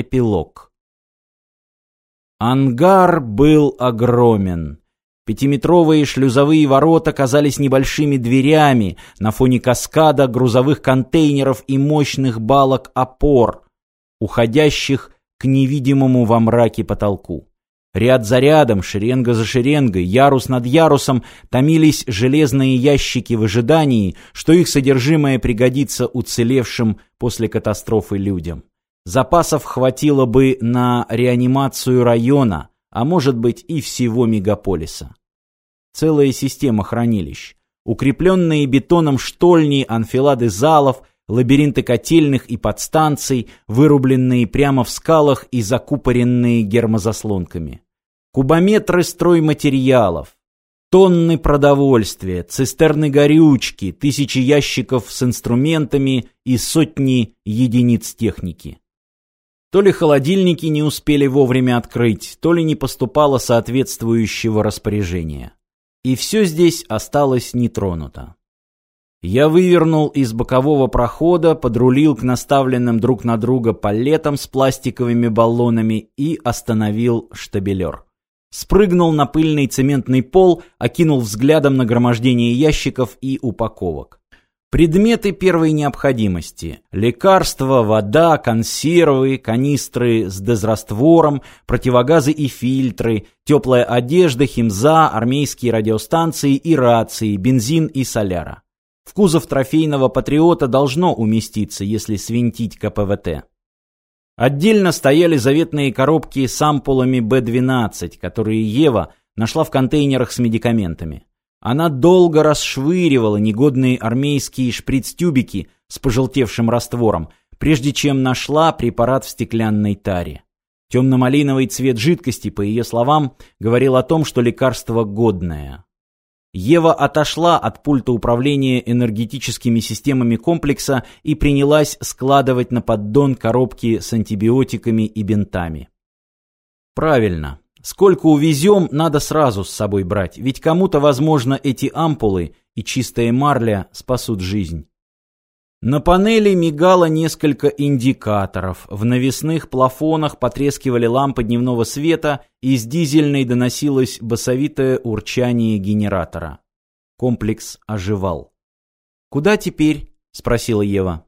Эпилог. Ангар был огромен. Пятиметровые шлюзовые ворота казались небольшими дверями на фоне каскада грузовых контейнеров и мощных балок опор, уходящих к невидимому во мраке потолку. Ряд за рядом, шеренга за шеренгой, ярус над ярусом томились железные ящики в ожидании, что их содержимое пригодится уцелевшим после катастрофы людям. Запасов хватило бы на реанимацию района, а может быть и всего мегаполиса. Целая система хранилищ. Укрепленные бетоном штольни, анфилады залов, лабиринты котельных и подстанций, вырубленные прямо в скалах и закупоренные гермозаслонками. Кубометры стройматериалов, тонны продовольствия, цистерны горючки, тысячи ящиков с инструментами и сотни единиц техники. То ли холодильники не успели вовремя открыть, то ли не поступало соответствующего распоряжения. И все здесь осталось нетронуто. Я вывернул из бокового прохода, подрулил к наставленным друг на друга палетам с пластиковыми баллонами и остановил штабелер. Спрыгнул на пыльный цементный пол, окинул взглядом нагромождение ящиков и упаковок. Предметы первой необходимости. Лекарства, вода, консервы, канистры с дезраствором, противогазы и фильтры, теплая одежда, химза, армейские радиостанции и рации, бензин и соляра. В кузов трофейного «Патриота» должно уместиться, если свинтить КПВТ. Отдельно стояли заветные коробки с ампулами Б-12, которые Ева нашла в контейнерах с медикаментами. Она долго расшвыривала негодные армейские шприц-тюбики с пожелтевшим раствором, прежде чем нашла препарат в стеклянной таре. Темно-малиновый цвет жидкости, по ее словам, говорил о том, что лекарство годное. Ева отошла от пульта управления энергетическими системами комплекса и принялась складывать на поддон коробки с антибиотиками и бинтами. Правильно. Сколько увезем, надо сразу с собой брать, ведь кому-то, возможно, эти ампулы и чистая марля спасут жизнь. На панели мигало несколько индикаторов, в навесных плафонах потрескивали лампы дневного света, из дизельной доносилось басовитое урчание генератора. Комплекс оживал. «Куда теперь?» — спросила Ева.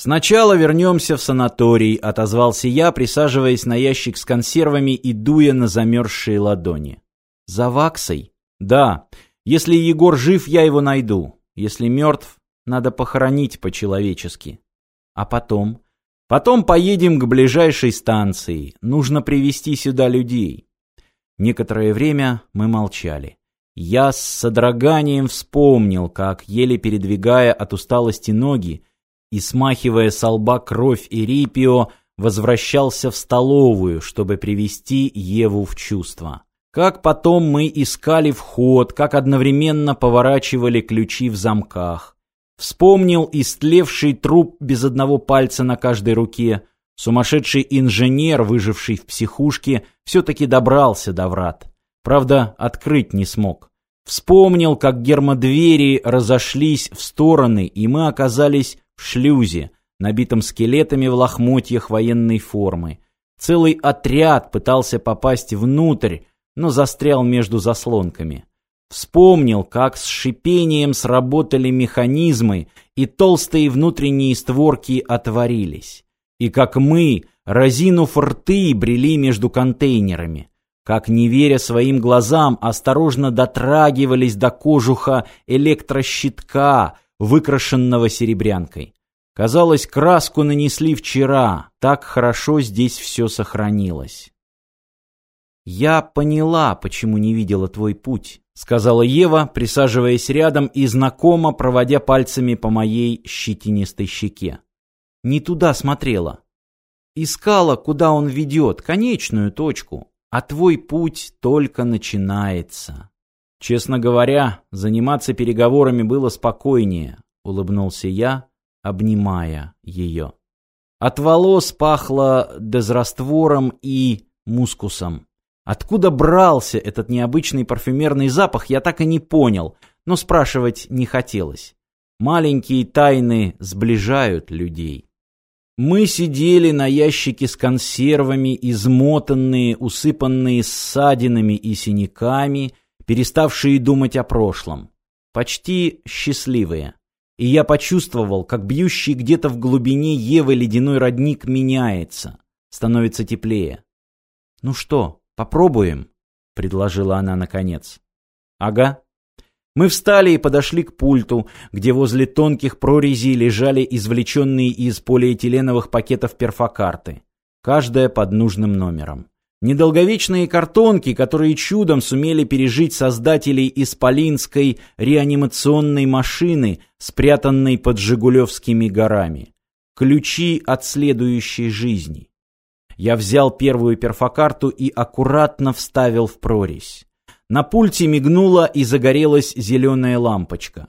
«Сначала вернемся в санаторий», — отозвался я, присаживаясь на ящик с консервами и дуя на замерзшие ладони. «За ваксой?» «Да. Если Егор жив, я его найду. Если мертв, надо похоронить по-человечески. А потом?» «Потом поедем к ближайшей станции. Нужно привести сюда людей». Некоторое время мы молчали. Я с содроганием вспомнил, как, еле передвигая от усталости ноги, и, смахивая со лба кровь и рипио, возвращался в столовую, чтобы привести Еву в чувство. Как потом мы искали вход, как одновременно поворачивали ключи в замках. Вспомнил истлевший труп без одного пальца на каждой руке. Сумасшедший инженер, выживший в психушке, все-таки добрался до врат. Правда, открыть не смог. Вспомнил, как гермодвери разошлись в стороны, и мы оказались в шлюзе, набитом скелетами в лохмотьях военной формы. Целый отряд пытался попасть внутрь, но застрял между заслонками. Вспомнил, как с шипением сработали механизмы, и толстые внутренние створки отворились. И как мы, разинув рты, брели между контейнерами. Как, не веря своим глазам, осторожно дотрагивались до кожуха электрощитка, выкрашенного серебрянкой. Казалось, краску нанесли вчера, так хорошо здесь все сохранилось. «Я поняла, почему не видела твой путь», — сказала Ева, присаживаясь рядом и знакомо проводя пальцами по моей щетинистой щеке. «Не туда смотрела. Искала, куда он ведет, конечную точку, а твой путь только начинается». «Честно говоря, заниматься переговорами было спокойнее», — улыбнулся я, обнимая ее. От волос пахло дезраствором и мускусом. Откуда брался этот необычный парфюмерный запах, я так и не понял, но спрашивать не хотелось. Маленькие тайны сближают людей. Мы сидели на ящике с консервами, измотанные, усыпанные ссадинами и синяками, переставшие думать о прошлом. Почти счастливые. И я почувствовал, как бьющий где-то в глубине Евы ледяной родник меняется, становится теплее. «Ну что, попробуем?» — предложила она наконец. «Ага», мы встали и подошли к пульту, где возле тонких прорезей лежали извлеченные из полиэтиленовых пакетов перфокарты, каждая под нужным номером. Недолговечные картонки, которые чудом сумели пережить создателей исполинской реанимационной машины, спрятанной под Жигулевскими горами. Ключи от следующей жизни. Я взял первую перфокарту и аккуратно вставил в прорезь. На пульте мигнула и загорелась зеленая лампочка.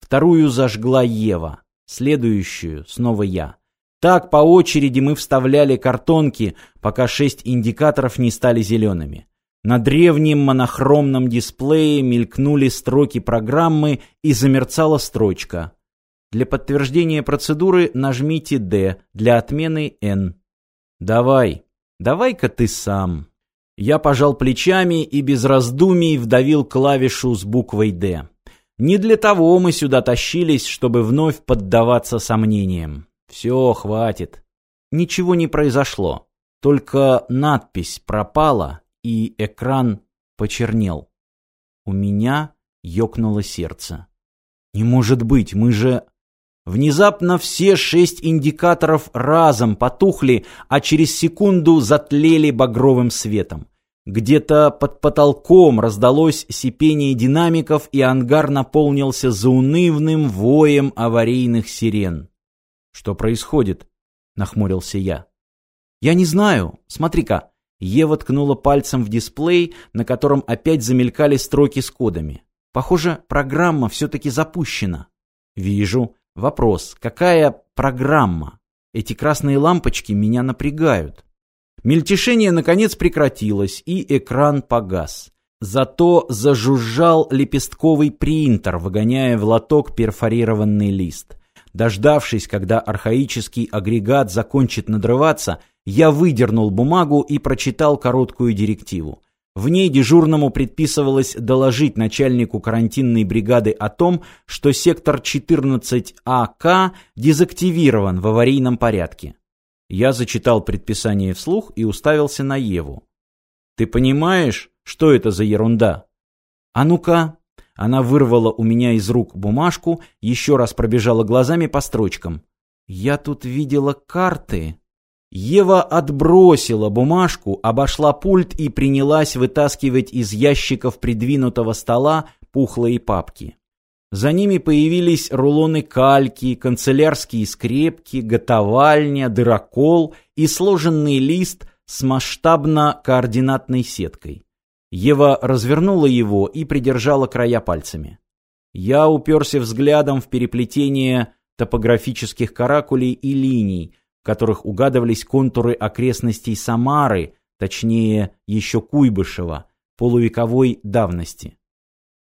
Вторую зажгла Ева, следующую снова я. Так по очереди мы вставляли картонки, пока шесть индикаторов не стали зелеными. На древнем монохромном дисплее мелькнули строки программы и замерцала строчка. Для подтверждения процедуры нажмите «Д», для отмены «Н». «Давай, давай-ка ты сам». Я пожал плечами и без раздумий вдавил клавишу с буквой «Д». Не для того мы сюда тащились, чтобы вновь поддаваться сомнениям. Все, хватит. Ничего не произошло. Только надпись пропала, и экран почернел. У меня ёкнуло сердце. Не может быть, мы же... Внезапно все шесть индикаторов разом потухли, а через секунду затлели багровым светом. Где-то под потолком раздалось сипение динамиков, и ангар наполнился заунывным воем аварийных сирен. «Что происходит?» — нахмурился я. «Я не знаю. Смотри-ка». Ева ткнула пальцем в дисплей, на котором опять замелькали строки с кодами. «Похоже, программа все-таки запущена». «Вижу. Вопрос. Какая программа? Эти красные лампочки меня напрягают». Мельтешение, наконец, прекратилось, и экран погас. Зато зажужжал лепестковый принтер, выгоняя в лоток перфорированный лист. Дождавшись, когда архаический агрегат закончит надрываться, я выдернул бумагу и прочитал короткую директиву. В ней дежурному предписывалось доложить начальнику карантинной бригады о том, что сектор 14АК дезактивирован в аварийном порядке. Я зачитал предписание вслух и уставился на Еву. «Ты понимаешь, что это за ерунда?» «А ну-ка!» Она вырвала у меня из рук бумажку, еще раз пробежала глазами по строчкам. «Я тут видела карты». Ева отбросила бумажку, обошла пульт и принялась вытаскивать из ящиков придвинутого стола пухлые папки. За ними появились рулоны кальки, канцелярские скрепки, готовальня, дырокол и сложенный лист с масштабно-координатной сеткой. Ева развернула его и придержала края пальцами. Я уперся взглядом в переплетение топографических каракулей и линий, в которых угадывались контуры окрестностей Самары, точнее, еще Куйбышева, полувековой давности.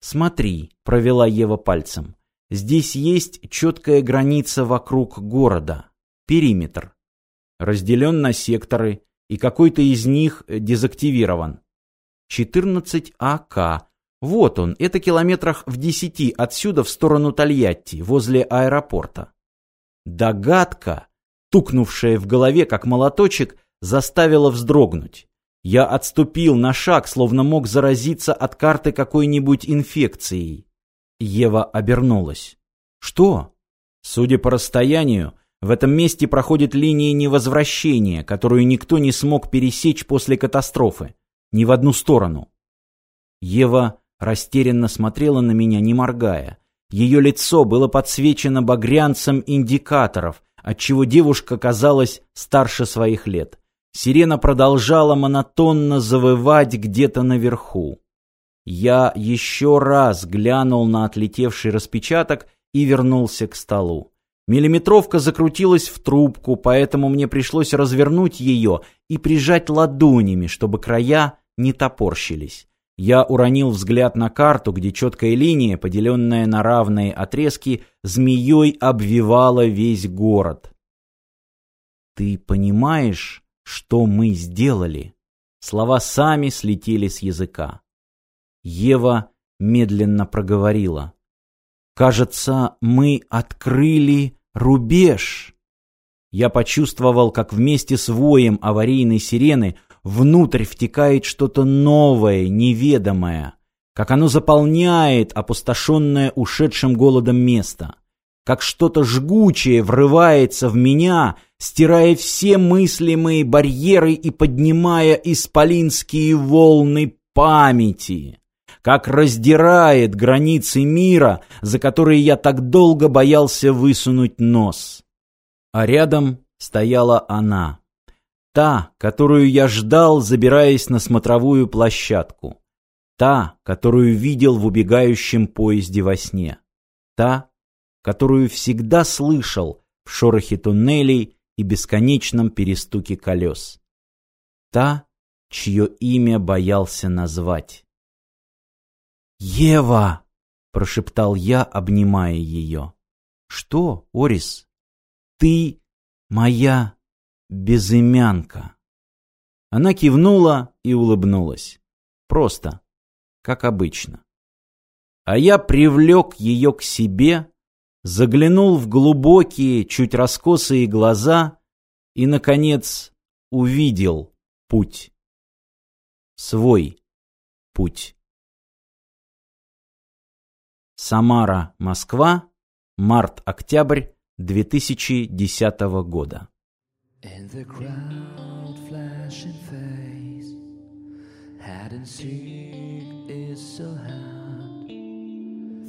«Смотри», — провела Ева пальцем, — «здесь есть четкая граница вокруг города, периметр. Разделен на секторы, и какой-то из них дезактивирован. 14 АК. Вот он, это километрах в десяти отсюда в сторону Тольятти, возле аэропорта. Догадка, тукнувшая в голове как молоточек, заставила вздрогнуть. Я отступил на шаг, словно мог заразиться от карты какой-нибудь инфекцией. Ева обернулась. «Что?» «Судя по расстоянию, в этом месте проходит линия невозвращения, которую никто не смог пересечь после катастрофы. Ни в одну сторону». Ева растерянно смотрела на меня, не моргая. Ее лицо было подсвечено багрянцем индикаторов, отчего девушка казалась старше своих лет. Сирена продолжала монотонно завывать где-то наверху. Я еще раз глянул на отлетевший распечаток и вернулся к столу. Миллиметровка закрутилась в трубку, поэтому мне пришлось развернуть ее и прижать ладонями, чтобы края не топорщились. Я уронил взгляд на карту, где четкая линия, поделенная на равные отрезки, змеей обвивала весь город. Ты понимаешь, что мы сделали? Слова сами слетели с языка. Ева медленно проговорила. Кажется, мы открыли рубеж. Я почувствовал, как вместе с воем аварийной сирены внутрь втекает что-то новое, неведомое, как оно заполняет опустошенное ушедшим голодом место, как что-то жгучее врывается в меня, стирая все мыслимые барьеры и поднимая исполинские волны памяти как раздирает границы мира, за которые я так долго боялся высунуть нос. А рядом стояла она. Та, которую я ждал, забираясь на смотровую площадку. Та, которую видел в убегающем поезде во сне. Та, которую всегда слышал в шорохе туннелей и бесконечном перестуке колес. Та, чье имя боялся назвать. «Ева!» — прошептал я, обнимая ее. «Что, Орис? Ты моя безымянка!» Она кивнула и улыбнулась. Просто, как обычно. А я привлек ее к себе, заглянул в глубокие, чуть раскосые глаза и, наконец, увидел путь. Свой путь. Самара, Москва, март-октябрь 2010 года. In the crowd, flashing face, hadn't seen it so hard.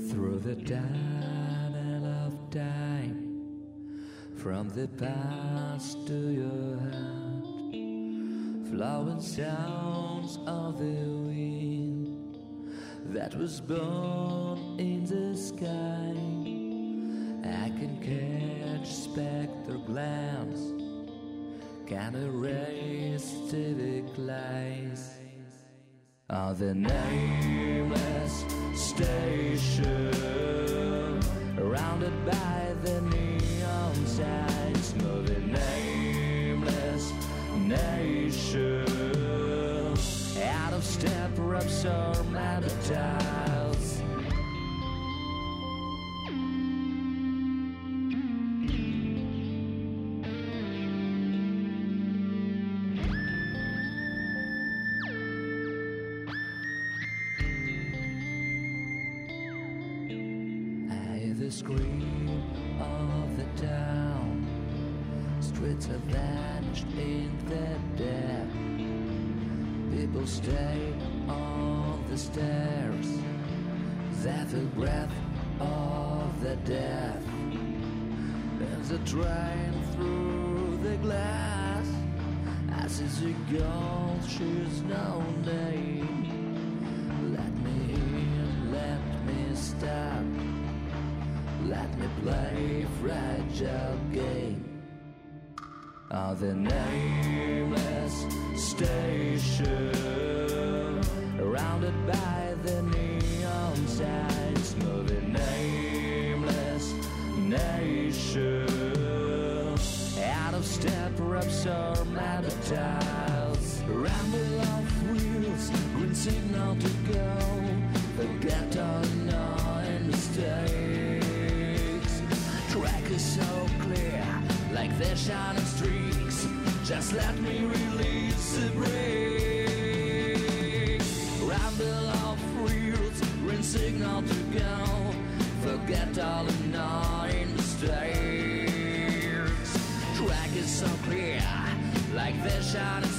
Through the tunnel of time, from the past to your heart, flowing sounds of the wind. That was born in the sky. I can catch specter glance, can erase civic lies. On the nameless station, surrounded by the neon signs, moving nameless scream of the town. Streets have vanished in the dead. People stay on the stairs. That the breath of the death. There's a train through the glass. As a girl, she's no name. Let me play fragile game. Of the nameless station, surrounded by the neon signs, moving nameless nation, out of step, reps are mad tiles, ramble off wheels, green signal to go, shining streaks. Just let me release the brake. Ramble off wheels, green signal to go. Forget all annoying mistakes. Track is so clear, like they're shining